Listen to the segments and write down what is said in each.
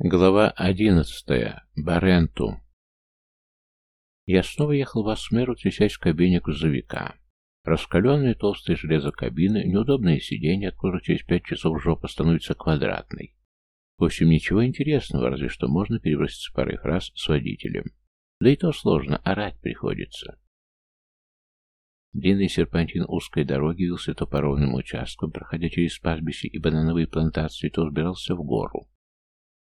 Глава одиннадцатая. Баренту. Я снова ехал в Асмеру, трясясь в кабине грузовика. Раскаленные толстые железо кабины, неудобные сиденья, от которых через пять часов жопа становится квадратной. В общем, ничего интересного, разве что можно переброситься парой фраз с водителем. Да и то сложно, орать приходится. Длинный серпантин узкой дороги вился то по ровным участкам, проходя через пастбище и банановые плантации, то взбирался в гору.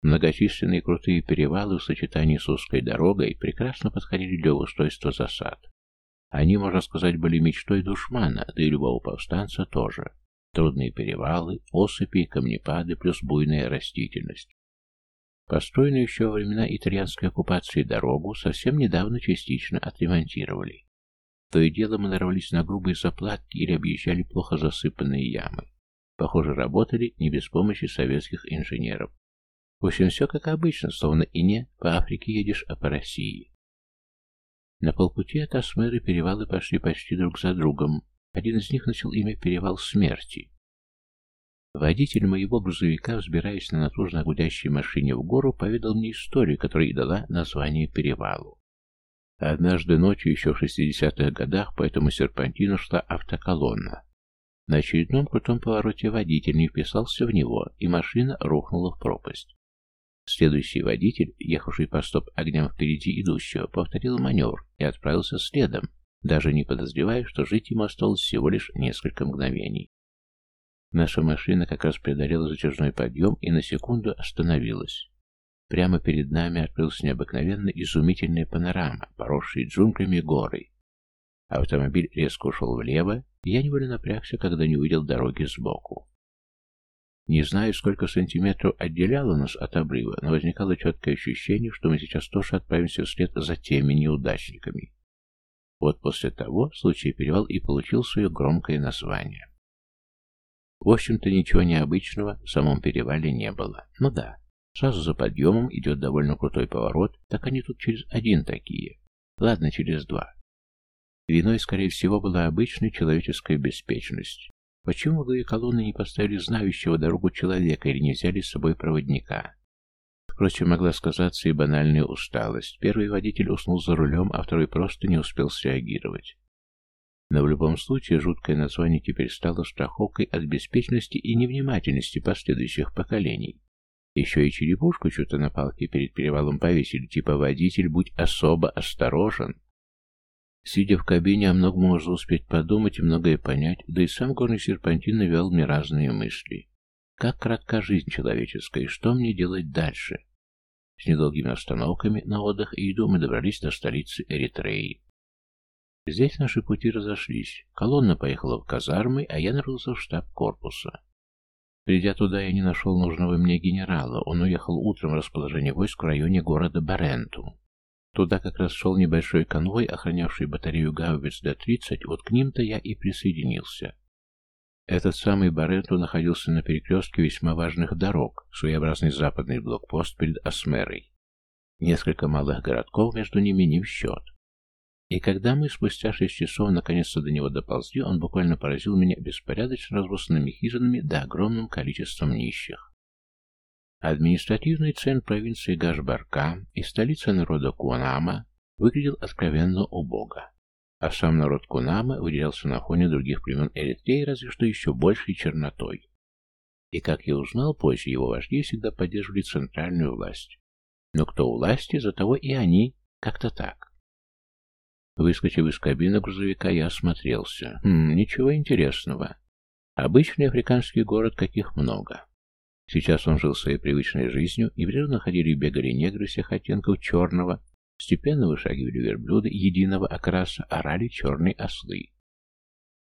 Многочисленные крутые перевалы в сочетании с узкой дорогой прекрасно подходили для устройства засад. Они, можно сказать, были мечтой душмана, да и любого повстанца тоже. Трудные перевалы, осыпи, камнепады, плюс буйная растительность. Построенную еще во времена итальянской оккупации дорогу совсем недавно частично отремонтировали. То и дело мы нарвались на грубые заплатки или объезжали плохо засыпанные ямы. Похоже, работали не без помощи советских инженеров. В общем, все как обычно, словно и не по Африке едешь, а по России. На полпути от Асмеры перевалы пошли почти друг за другом. Один из них носил имя «Перевал смерти». Водитель моего грузовика, взбираясь на натужно гудящей машине в гору, поведал мне историю, которая и дала название перевалу. Однажды ночью, еще в 60-х годах, по этому серпантину шла автоколонна. На очередном крутом повороте водитель не вписался в него, и машина рухнула в пропасть. Следующий водитель, ехавший по стоп-огням впереди идущего, повторил маневр и отправился следом, даже не подозревая, что жить ему осталось всего лишь несколько мгновений. Наша машина как раз преодолела затяжной подъем и на секунду остановилась. Прямо перед нами открылась необыкновенно изумительная панорама, поросшая джунглями горы. Автомобиль резко ушел влево, и я невольно напрягся, когда не увидел дороги сбоку. Не знаю, сколько сантиметров отделяло нас от обрыва, но возникало четкое ощущение, что мы сейчас тоже отправимся вслед за теми неудачниками. Вот после того случай перевал и получил свое громкое название. В общем-то, ничего необычного в самом перевале не было. Ну да, сразу за подъемом идет довольно крутой поворот, так они тут через один такие. Ладно, через два. Виной, скорее всего, была обычная человеческая беспечность. Почему главе колонны не поставили знающего дорогу человека или не взяли с собой проводника? Впрочем, могла сказаться и банальная усталость. Первый водитель уснул за рулем, а второй просто не успел среагировать. Но в любом случае жуткое название теперь стало страховкой от беспечности и невнимательности последующих поколений. Еще и черепушку что-то на палке перед перевалом повесили, типа «водитель, будь особо осторожен». Сидя в кабине, о многом можно успеть подумать и многое понять, да и сам горный серпантин навел мне разные мысли. Как кратка жизнь человеческая, и что мне делать дальше? С недолгими остановками на отдых и еду мы добрались до столицы Эритреи. Здесь наши пути разошлись. Колонна поехала в казармы, а я нарвался в штаб корпуса. Придя туда, я не нашел нужного мне генерала. Он уехал утром в расположение войск в районе города Баренту. Туда как раз шел небольшой конвой, охранявший батарею гаубиц Д-30, вот к ним-то я и присоединился. Этот самый Баренту находился на перекрестке весьма важных дорог, своеобразный западный блокпост перед Асмерой. Несколько малых городков между ними не в счет. И когда мы спустя шесть часов наконец-то до него доползли, он буквально поразил меня беспорядочно разбросанными хижинами да огромным количеством нищих. Административный центр провинции Гашбарка и столица народа Кунама выглядел откровенно убого. А сам народ Кунама выделялся на фоне других племен Эритреи разве что еще большей чернотой. И, как я узнал позже, его вожди всегда поддерживали центральную власть. Но кто у власти, за того и они, как-то так. Выскочив из кабины грузовика, я осмотрелся. Хм, ничего интересного. Обычный африканский город, каких много. Сейчас он жил своей привычной жизнью, непрерывно ходили и бегали негры всех оттенков черного, степенно вышагивали верблюды единого окраса, орали черные ослы.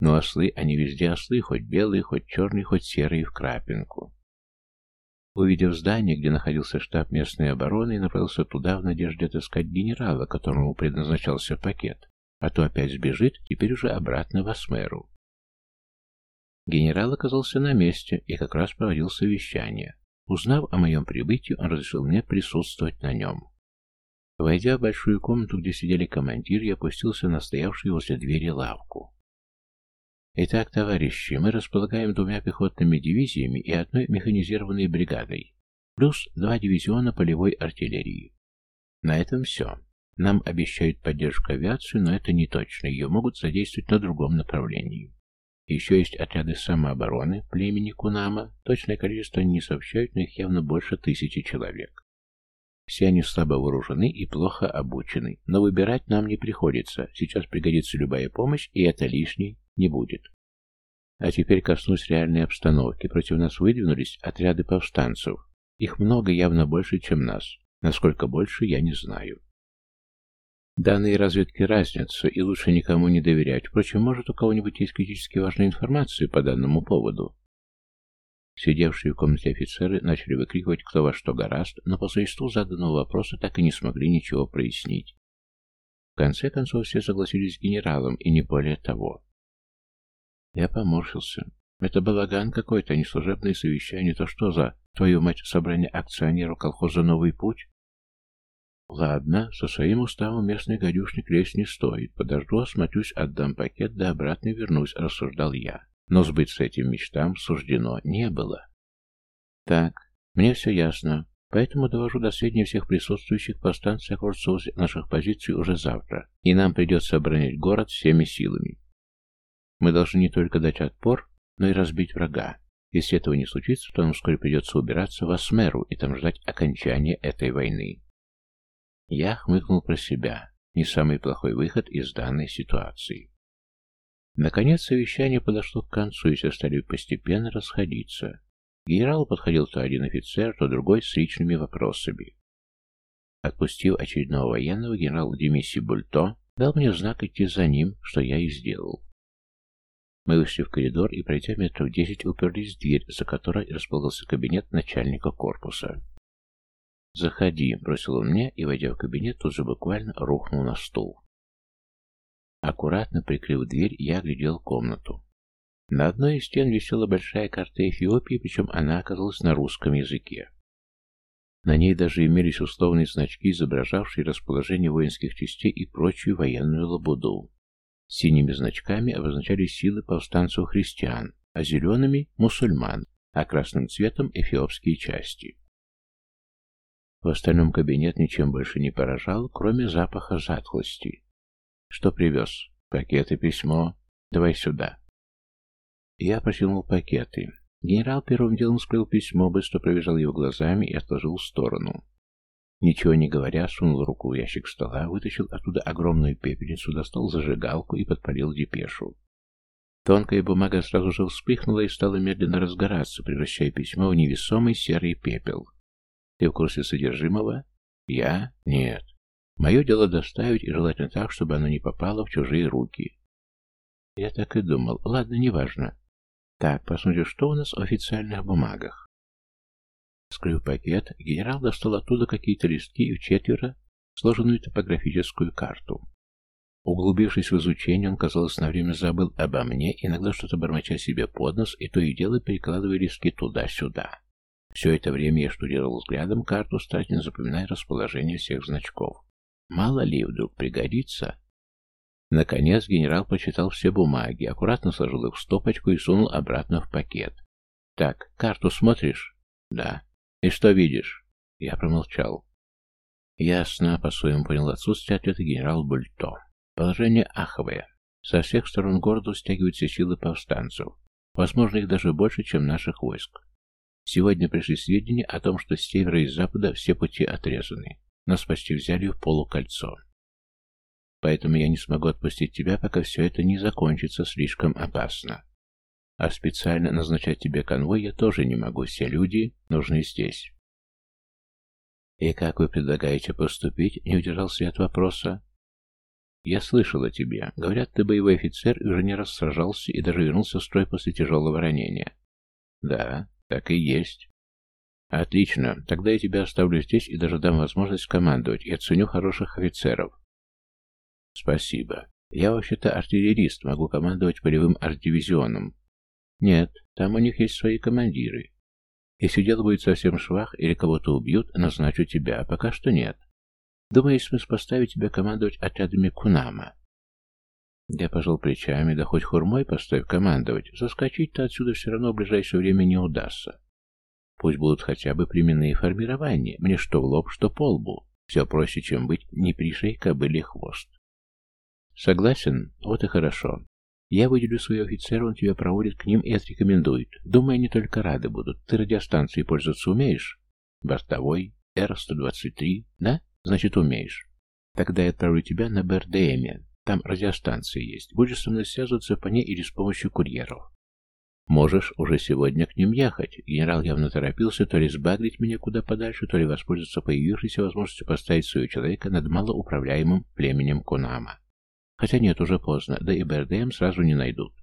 Но ослы, они везде ослы, хоть белые, хоть черные, хоть серые в крапинку. Увидев здание, где находился штаб местной обороны, направился туда в надежде отыскать генерала, которому предназначался пакет, а то опять сбежит, теперь уже обратно в Асмеру. Генерал оказался на месте и как раз проводил совещание. Узнав о моем прибытии, он разрешил мне присутствовать на нем. Войдя в большую комнату, где сидели командир, я опустился на стоявшую возле двери лавку. Итак, товарищи, мы располагаем двумя пехотными дивизиями и одной механизированной бригадой. плюс два дивизиона полевой артиллерии. На этом все. Нам обещают поддержку авиации, но это не точно, ее могут задействовать на другом направлении. Еще есть отряды самообороны племени Кунама, точное количество не сообщают, но их явно больше тысячи человек. Все они слабо вооружены и плохо обучены, но выбирать нам не приходится, сейчас пригодится любая помощь, и это лишней не будет. А теперь коснусь реальной обстановки. Против нас выдвинулись отряды повстанцев. Их много, явно больше, чем нас. Насколько больше, я не знаю. Данные разведки разнятся, и лучше никому не доверять. Впрочем, может, у кого-нибудь есть критически важная информация по данному поводу. Сидевшие в комнате офицеры начали выкрикивать кто во что гораст, но по существу заданного вопроса так и не смогли ничего прояснить. В конце концов, все согласились с генералом, и не более того. Я поморщился. Это балаган какой-то, не служебное совещание. То что за, твою мать, собрание акционеров колхоза «Новый путь»? Ладно, со своим уставом местный гадюшник лезть не стоит. Подожду, осмотрюсь, отдам пакет, да обратно вернусь, рассуждал я. Но сбыться этим мечтам суждено не было. Так, мне все ясно. Поэтому довожу до сведения всех присутствующих по станции окружится наших позиций уже завтра, и нам придется оборонять город всеми силами. Мы должны не только дать отпор, но и разбить врага. Если этого не случится, то нам вскоре придется убираться в Асмеру и там ждать окончания этой войны. Я хмыкнул про себя. Не самый плохой выход из данной ситуации. Наконец совещание подошло к концу, и все стали постепенно расходиться. Генерал подходил то один офицер, то другой с личными вопросами. Отпустив очередного военного, генерал Демиси Бульто дал мне знак идти за ним, что я и сделал. Мы вышли в коридор и, пройдя метров десять, уперлись в дверь, за которой располагался кабинет начальника корпуса. «Заходи», — бросил он мне, и, войдя в кабинет, тут же буквально рухнул на стул. Аккуратно прикрыв дверь, я оглядел комнату. На одной из стен висела большая карта Эфиопии, причем она оказалась на русском языке. На ней даже имелись условные значки, изображавшие расположение воинских частей и прочую военную лабуду. Синими значками обозначались силы повстанцев-христиан, а зелеными – мусульман, а красным цветом – эфиопские части. В остальном кабинет ничем больше не поражал, кроме запаха затхлости. «Что привез? Пакеты, письмо? Давай сюда». Я протянул пакеты. Генерал первым делом скрыл письмо, быстро пробежал его глазами и отложил в сторону. Ничего не говоря, сунул руку в ящик стола, вытащил оттуда огромную пепельницу, достал зажигалку и подпалил депешу. Тонкая бумага сразу же вспыхнула и стала медленно разгораться, превращая письмо в невесомый серый пепел. Ты в курсе содержимого? Я? Нет. Мое дело доставить и желательно так, чтобы оно не попало в чужие руки. Я так и думал. Ладно, неважно. Так, посмотрим, что у нас в официальных бумагах. Скрыв пакет, генерал достал оттуда какие-то листки и в четверо сложенную топографическую карту. Углубившись в изучение, он, казалось, на время забыл обо мне, иногда что-то бормоча себе под нос, и то и дело перекладывая листки туда-сюда. Все это время я штудировал взглядом карту, старательно запоминая расположение всех значков. Мало ли вдруг пригодится. Наконец генерал почитал все бумаги, аккуратно сложил их в стопочку и сунул обратно в пакет. «Так, карту смотришь?» «Да». «И что видишь?» Я промолчал. Ясно, по-своему понял отсутствие ответа генерал Бульто. Положение аховое. Со всех сторон города стягиваются силы повстанцев. Возможно, их даже больше, чем наших войск. Сегодня пришли сведения о том, что с севера и запада все пути отрезаны. Нас почти взяли в полукольцо. Поэтому я не смогу отпустить тебя, пока все это не закончится слишком опасно. А специально назначать тебе конвой я тоже не могу, все люди нужны здесь. И как вы предлагаете поступить? Не удержался я от вопроса. Я слышал о тебе. Говорят, ты боевой офицер и уже не раз сражался и даже вернулся в строй после тяжелого ранения. Да, так и есть. Отлично. Тогда я тебя оставлю здесь и даже дам возможность командовать и оценю хороших офицеров. Спасибо. Я вообще-то артиллерист, могу командовать полевым арт-дивизионом. Нет, там у них есть свои командиры. Если дело будет совсем швах или кого-то убьют, назначу тебя, а пока что нет. Думаю, есть смысл поставить тебя командовать отрядами Кунама. Я пожал плечами, да хоть хурмой поставь командовать, заскочить-то отсюда все равно в ближайшее время не удастся. Пусть будут хотя бы племенные формирования. Мне что в лоб, что по лбу. Все проще, чем быть не пришей кобыле хвост. Согласен? Вот и хорошо. Я выделю своего офицера, он тебя проводит к ним и отрекомендует. Думаю, они только рады будут. Ты радиостанцией пользоваться умеешь? Бортовой, Р-123, да? Значит, умеешь. Тогда я отправлю тебя на БРДМе. Там радиостанция есть. Будешь со мной связываться по ней или с помощью курьеров. Можешь уже сегодня к ним ехать. Генерал явно торопился то ли сбагрить меня куда подальше, то ли воспользоваться появившейся возможностью поставить своего человека над малоуправляемым племенем Кунама. Хотя нет, уже поздно, да и БРДМ сразу не найдут.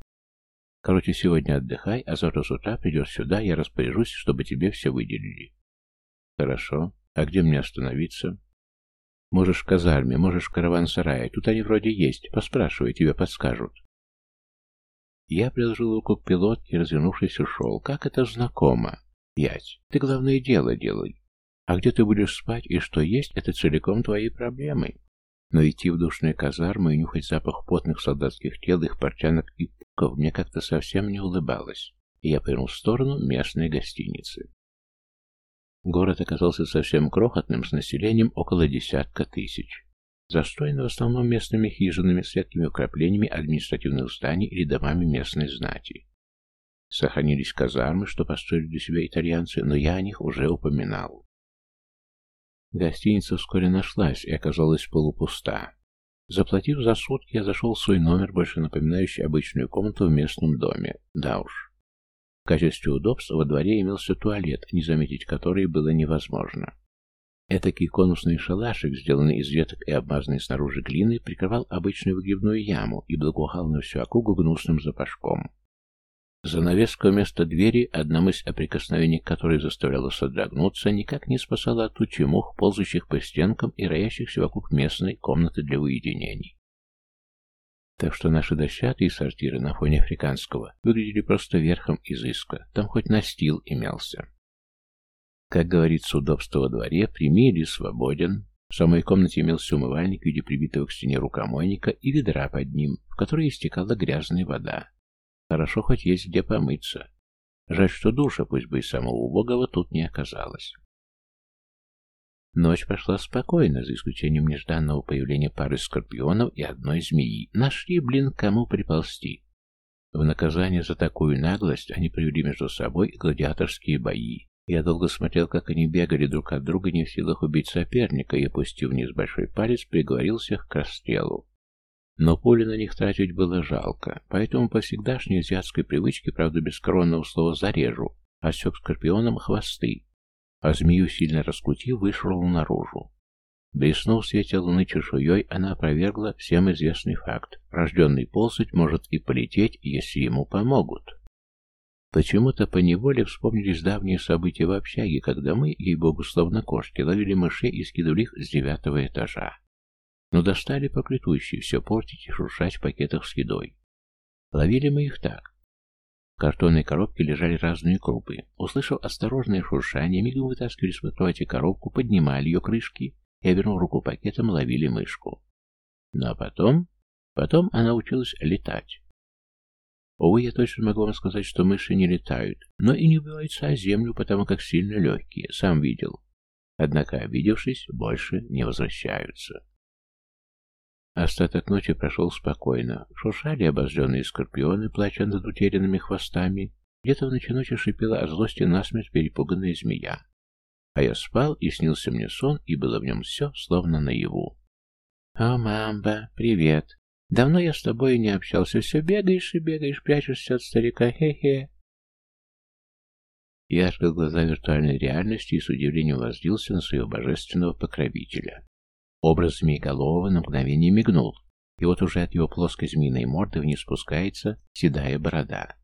Короче, сегодня отдыхай, а завтра с утра придешь сюда, я распоряжусь, чтобы тебе все выделили. Хорошо. А где мне остановиться? Можешь в казарме, можешь в караван-сарае. Тут они вроде есть. Поспрашивай, тебе подскажут. Я приложил руку к пилотке развернувшись, ушел. Как это знакомо. Ять, ты главное дело делай. А где ты будешь спать и что есть, это целиком твои проблемы. Но идти в душные казармы и нюхать запах потных солдатских тел, их портянок и пуков мне как-то совсем не улыбалось, и я повернул в сторону местной гостиницы. Город оказался совсем крохотным, с населением около десятка тысяч. Застроен в основном местными хижинами с редкими украплениями административных зданий или домами местной знати. Сохранились казармы, что построили для себя итальянцы, но я о них уже упоминал. Гостиница вскоре нашлась и оказалась полупуста. Заплатив за сутки, я зашел в свой номер, больше напоминающий обычную комнату в местном доме. Да уж. В качестве удобства во дворе имелся туалет, не заметить который было невозможно. Этакий конусный шалашик, сделанный из веток и обмазанный снаружи глиной, прикрывал обычную выгребную яму и благоухал на всю округу гнусным запашком. Занавеска вместо двери, одна мысль о прикосновении которой заставляла содрогнуться, никак не спасала от тучи мух, ползущих по стенкам и роящихся вокруг местной комнаты для уединений. Так что наши дощатые сортиры на фоне африканского выглядели просто верхом изыска, там хоть настил имелся. Как говорится, удобство во дворе, прими или свободен. В самой комнате имелся умывальник в виде прибитого к стене рукомойника и ведра под ним, в которой истекала грязная вода. Хорошо хоть есть где помыться. Жаль, что душа, пусть бы и самого убогого, тут не оказалось. Ночь прошла спокойно, за исключением нежданного появления пары скорпионов и одной змеи. Нашли, блин, кому приползти. В наказание за такую наглость они провели между собой гладиаторские бои. Я долго смотрел, как они бегали друг от друга, не в силах убить соперника, и, опустив вниз большой палец, приговорил всех к расстрелу. Но пули на них тратить было жалко, поэтому по всегдашней азиатской привычке, правда без коронного слова «зарежу», осек скорпионом хвосты, а змею, сильно раскрутив, вышел наружу. Блеснув в свете луны чешуей, она опровергла всем известный факт. Рожденный ползать может и полететь, если ему помогут. Почему-то поневоле вспомнились давние события в общаге, когда мы, ей-богу, словно кошки, ловили мышей и скидывали их с девятого этажа. Но достали поклетущие все портить и шуршать в пакетах с едой. Ловили мы их так. В картонной коробке лежали разные крупы. Услышав осторожное шуршание, мигом вытаскивали с кровати коробку, поднимали ее крышки и, обернув руку пакетом, ловили мышку. Ну а потом... Потом она училась летать. Увы, я точно могу вам сказать, что мыши не летают, но и не убиваются о землю, потому как сильно легкие, сам видел. Однако, обидевшись, больше не возвращаются. Остаток ночи прошел спокойно. Шуршали обозленные скорпионы, плача над утерянными хвостами. Где-то в ночи ночи шипела от злости насмерть перепуганная змея. А я спал, и снился мне сон, и было в нем все, словно наяву. «О, мамба, привет! Давно я с тобой не общался, все бегаешь и бегаешь, прячешься от старика, хе-хе!» Я открыл глаза виртуальной реальности и с удивлением возлился на своего божественного покровителя. Образ змееголового на мгновение мигнул, и вот уже от его плоской змеиной морды вниз спускается седая борода.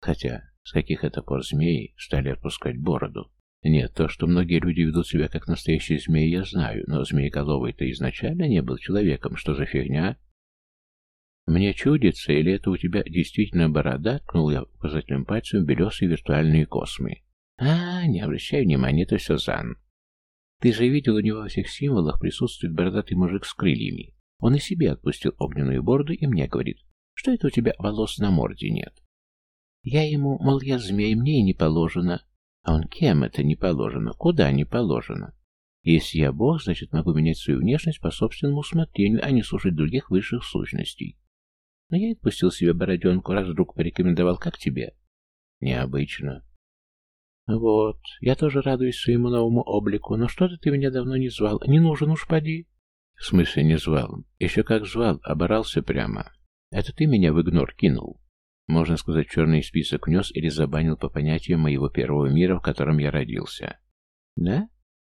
Хотя, с каких это пор змеи стали отпускать бороду? Нет, то, что многие люди ведут себя как настоящие змеи, я знаю, но змееголовый-то изначально не был человеком, что за фигня? Мне чудится, или это у тебя действительно борода? Ткнул я указательным пальцем белесые виртуальные космы. А, не обращай внимания, это все Зан. Ты же видел, у него во всех символах присутствует бородатый мужик с крыльями. Он и себе отпустил огненную бороду и мне говорит, что это у тебя волос на морде нет. Я ему, мол, я змей, мне и не положено. А он кем это не положено? Куда не положено? Если я бог, значит могу менять свою внешность по собственному усмотрению, а не слушать других высших сущностей. Но я отпустил себе бороденку, раз вдруг порекомендовал, как тебе. Необычно. Вот, я тоже радуюсь своему новому облику, но что-то ты меня давно не звал. Не нужен уж, поди. В смысле не звал? Еще как звал, оборался прямо. Это ты меня в игнор кинул. Можно сказать, черный список внес или забанил по понятиям моего первого мира, в котором я родился. Да?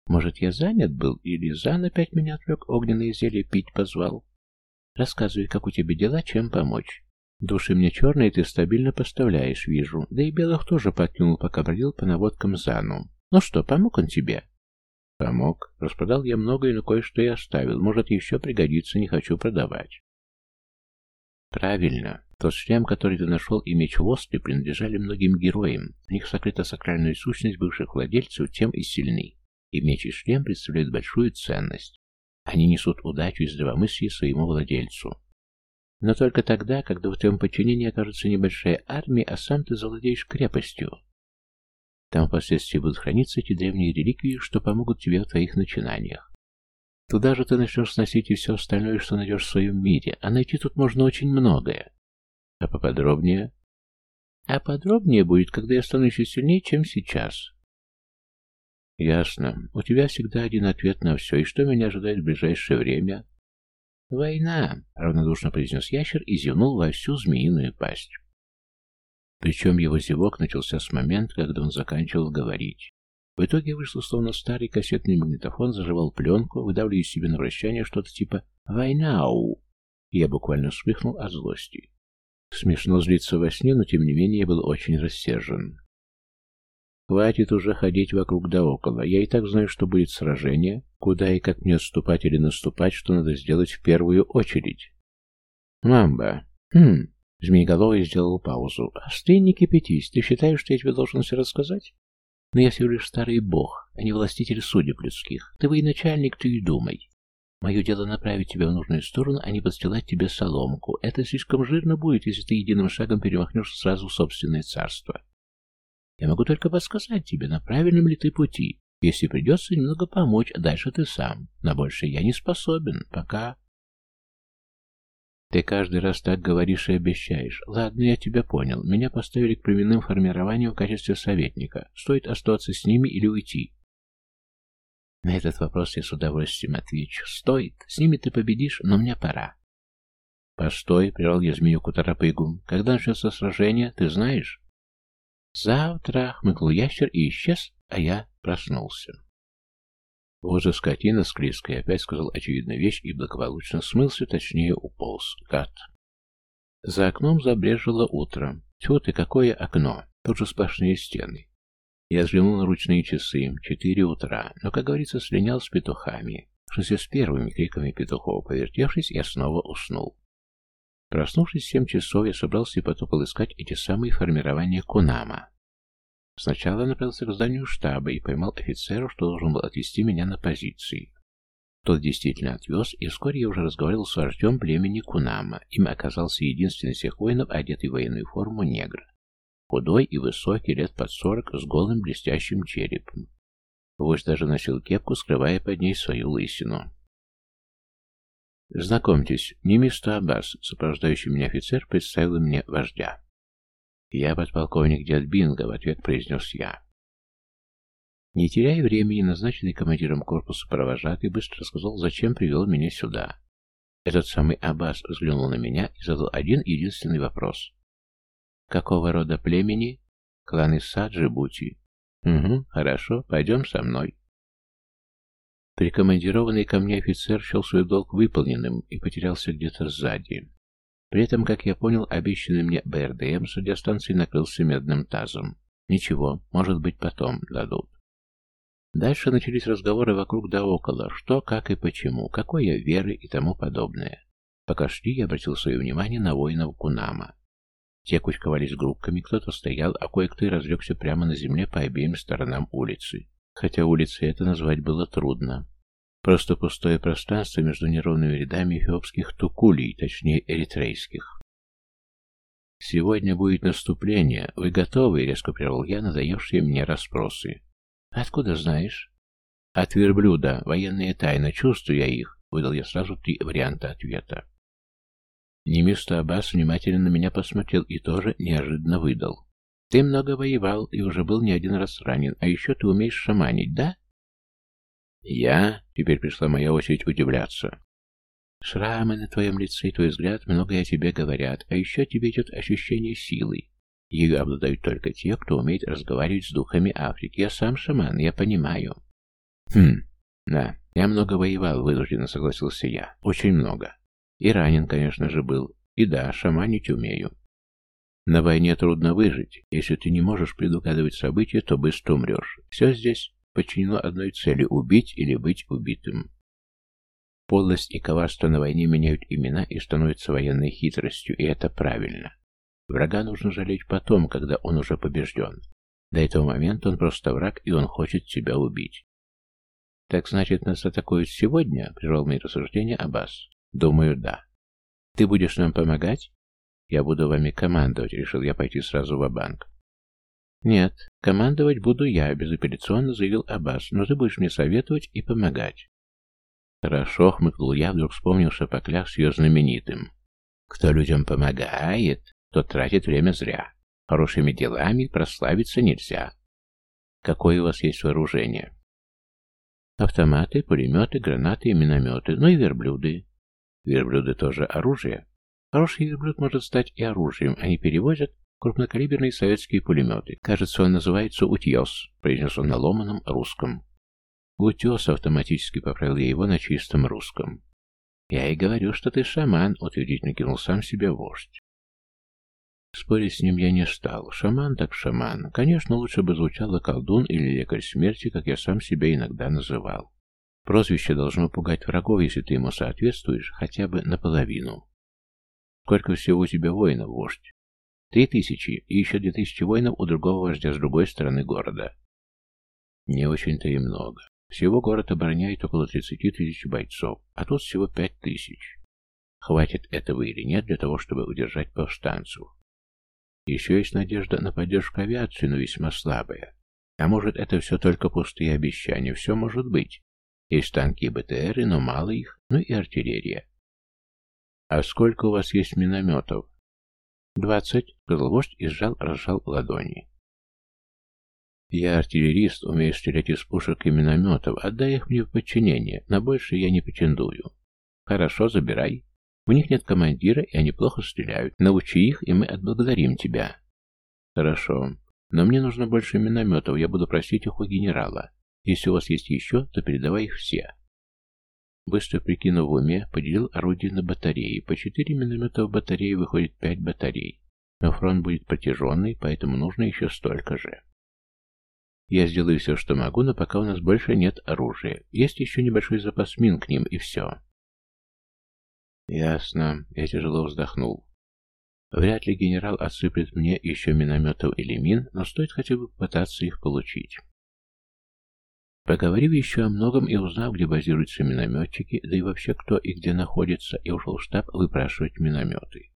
Может, я занят был, или Зан опять меня отвлек, огненное зелье пить позвал? Рассказывай, как у тебя дела, чем помочь. Души мне черные ты стабильно поставляешь, вижу. Да и белых тоже подкинул, пока бродил по наводкам Зану. Ну что, помог он тебе? Помог. Распродал я многое, но кое-что и оставил. Может, еще пригодится, не хочу продавать. Правильно. Тот шлем, который ты нашел, и меч Восты принадлежали многим героям. В них сокрыта сакральная сущность бывших владельцев, тем и сильны. И меч и шлем представляют большую ценность. Они несут удачу и здравомыслие своему владельцу. Но только тогда, когда в твоем подчинении окажется небольшая армия, а сам ты завладеешь крепостью. Там впоследствии будут храниться эти древние реликвии, что помогут тебе в твоих начинаниях. Туда же ты начнешь сносить и все остальное, что найдешь в своем мире, а найти тут можно очень многое. А поподробнее? А подробнее будет, когда я стану еще сильнее, чем сейчас. Ясно. У тебя всегда один ответ на все, и что меня ожидает в ближайшее время? Война, равнодушно произнес ящер и зевнул во всю змеиную пасть. Причем его зевок начался с момента, когда он заканчивал говорить. В итоге вышло, словно старый кассетный магнитофон заживал пленку, выдавливая из себя на вращание что-то типа «Войнау!» Я буквально вспыхнул от злости. Смешно злиться во сне, но тем не менее я был очень рассержен. Хватит уже ходить вокруг да около. Я и так знаю, что будет сражение, куда и как мне отступать или наступать, что надо сделать в первую очередь. Мамба. Хм. Змееголовый сделал паузу. Остынь, не кипятись. Ты считаешь, что я тебе должен все рассказать? Но я всего лишь старый бог, а не властитель судеб людских. Ты военачальник, ты и думай. Мое дело направить тебя в нужную сторону, а не подстилать тебе соломку. Это слишком жирно будет, если ты единым шагом перемахнешь сразу в собственное царство. Я могу только подсказать тебе, на правильном ли ты пути. Если придется, немного помочь, а дальше ты сам. На больше я не способен. Пока... Ты каждый раз так говоришь и обещаешь. Ладно, я тебя понял. Меня поставили к племенным формированиям в качестве советника. Стоит остаться с ними или уйти? На этот вопрос я с удовольствием отвечу. Стоит. С ними ты победишь, но мне пора. Постой, прервал я змею Кутарапыгу. Когда начнется сражение, ты знаешь? Завтра, хмыкнул ящер и исчез, а я проснулся. Же скотина склизкая, опять сказал очевидную вещь и благополучно смылся, точнее уполз. Гад. За окном забрежило утро. Тьфу ты, какое окно! Тут же сплошные стены. Я взглянул на ручные часы. Четыре утра. Но, как говорится, слинял с петухами. Смысле, с первыми криками петухов. Повертевшись, я снова уснул. Проснувшись в семь часов, я собрался и потопал искать эти самые формирования Кунама. Сначала направился к зданию штаба и поймал офицера, что должен был отвезти меня на позиции. Тот действительно отвез, и вскоре я уже разговаривал с вождем племени Кунама. Им оказался единственный из всех воинов, одетый в военную форму негр. Худой и высокий, лет под сорок, с голым блестящим черепом. Вождь даже носил кепку, скрывая под ней свою лысину. «Знакомьтесь, Немисто Аббас», сопровождающий меня офицер, представил мне вождя. «Я подполковник Дед Бинго», — в ответ произнес я. Не теряя времени, назначенный командиром корпуса провожатый быстро рассказал, зачем привел меня сюда. Этот самый Аббас взглянул на меня и задал один единственный вопрос. Какого рода племени? Клан Иса Джибути. Угу, хорошо, пойдем со мной. Прикомандированный ко мне офицер счел свой долг выполненным и потерялся где-то сзади. При этом, как я понял, обещанный мне БРДМ с радиостанции накрылся медным тазом. Ничего, может быть, потом дадут. Дальше начались разговоры вокруг да около, что, как и почему, какой я веры и тому подобное. Пока шли, я обратил свое внимание на воинов Кунама. Те кучковались группками, кто-то стоял, а кое-кто и разлегся прямо на земле по обеим сторонам улицы. Хотя улицей это назвать было трудно. Просто пустое пространство между неровными рядами эфиопских тукулей, точнее эритрейских. «Сегодня будет наступление. Вы готовы?» — резко прервал я надоевшие мне расспросы. «Откуда знаешь?» «От верблюда. Военные тайны. Чувствую я их», — выдал я сразу три варианта ответа. Немисто Аббас внимательно на меня посмотрел и тоже неожиданно выдал. «Ты много воевал и уже был не один раз ранен, а еще ты умеешь шаманить, да?» «Я?» — теперь пришла моя очередь удивляться. Шрамы на твоем лице и твой взгляд многое о тебе говорят, а еще тебе идет ощущение силы. Ее обладают только те, кто умеет разговаривать с духами Африки. Я сам шаман, я понимаю. Хм, да, я много воевал, вынужденно согласился я. Очень много. И ранен, конечно же, был. И да, шаманить умею. На войне трудно выжить. Если ты не можешь предугадывать события, то быстро умрешь. Все здесь подчинено одной цели – убить или быть убитым. Подлость и коварство на войне меняют имена и становятся военной хитростью, и это правильно. Врага нужно жалеть потом, когда он уже побежден. До этого момента он просто враг, и он хочет тебя убить. «Так значит, нас атакуют сегодня?» — прервал мои рассуждения Аббас. «Думаю, да. Ты будешь нам помогать?» «Я буду вами командовать», — решил я пойти сразу в банк «Нет, командовать буду я», — безапелляционно заявил Аббас, «но ты будешь мне советовать и помогать». Хорошо, хмыкнул я, вдруг вспомнил, что покляс ее знаменитым. Кто людям помогает, тот тратит время зря. Хорошими делами прославиться нельзя. Какое у вас есть вооружение? Автоматы, пулеметы, гранаты и минометы, ну и верблюды. Верблюды тоже оружие. Хороший верблюд может стать и оружием. Они перевозят крупнокалиберные советские пулеметы. Кажется, он называется «Утьес», произнес он на ломаном русском. «Утес» автоматически поправил я его на чистом русском. «Я и говорю, что ты шаман», — утвердительно кинул сам себе вождь. Спорить с ним я не стал. Шаман так шаман. Конечно, лучше бы звучало колдун или лекарь смерти, как я сам себя иногда называл. Прозвище должно пугать врагов, если ты ему соответствуешь хотя бы наполовину. Сколько всего у тебя воинов, вождь? Три тысячи, и еще две тысячи воинов у другого вождя с другой стороны города. Не очень-то и много. Всего город обороняет около 30 тысяч бойцов, а тут всего 5 тысяч. Хватит этого или нет для того, чтобы удержать повстанцев? Еще есть надежда на поддержку авиации, но весьма слабая. А может, это все только пустые обещания? Все может быть. Есть танки и БТРы, но мало их, ну и артиллерия. А сколько у вас есть минометов? Двадцать, сказал вождь и сжал-разжал ладони. Я артиллерист, умею стрелять из пушек и минометов. Отдай их мне в подчинение. На больше я не претендую. Хорошо, забирай. У них нет командира, и они плохо стреляют. Научи их, и мы отблагодарим тебя. Хорошо. Но мне нужно больше минометов. Я буду просить их у генерала. Если у вас есть еще, то передавай их все. Быстро прикинув в уме, поделил орудие на батареи. По четыре миномета в батарее выходит пять батарей. Но фронт будет протяженный, поэтому нужно еще столько же. Я сделаю все, что могу, но пока у нас больше нет оружия. Есть еще небольшой запас мин к ним, и все. Ясно. Я тяжело вздохнул. Вряд ли генерал отсыплет мне еще минометов или мин, но стоит хотя бы попытаться их получить. Поговорив еще о многом и узнав, где базируются минометчики, да и вообще кто и где находится, я ушел в штаб выпрашивать минометы.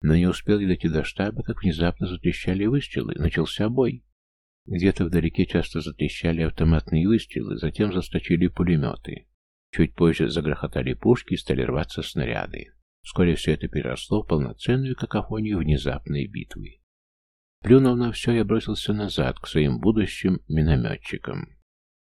Но не успел я дойти до штаба, как внезапно затрещали выстрелы, начался бой. Где-то вдалеке часто затрещали автоматные выстрелы, затем засточили пулеметы. Чуть позже загрохотали пушки и стали рваться снаряды. Вскоре все это переросло в полноценную какофонию внезапной битвы. Плюнув на все, я бросился назад, к своим будущим минометчикам.